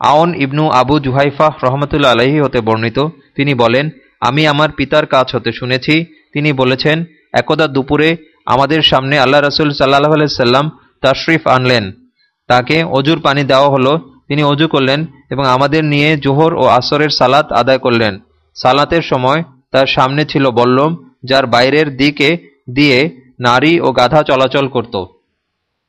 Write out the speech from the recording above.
আওন ইবনু আবু জুহাইফা রহমতুল্লা আলহি হতে বর্ণিত। তিনি বলেন, আমি আমার পিতার কাছ হতে শুনেছি। তিনি বলেছেন, একদা দুপুরে আমাদের সামনে আল্লাহ রসুল সাল্লাহ আলাইসাল্লাম তাশরিফ আনলেন। তাকে অজুর পানি দেওয়া হলো। তিনি অজু করলেন এবং আমাদের নিয়ে জোহর ও আসরের সালাত আদায় করলেন। সালাতের সময় তার সামনে ছিল বল্লম, যার বাইরের দিকে দিয়ে নারী ও গাধা চলাচল করত।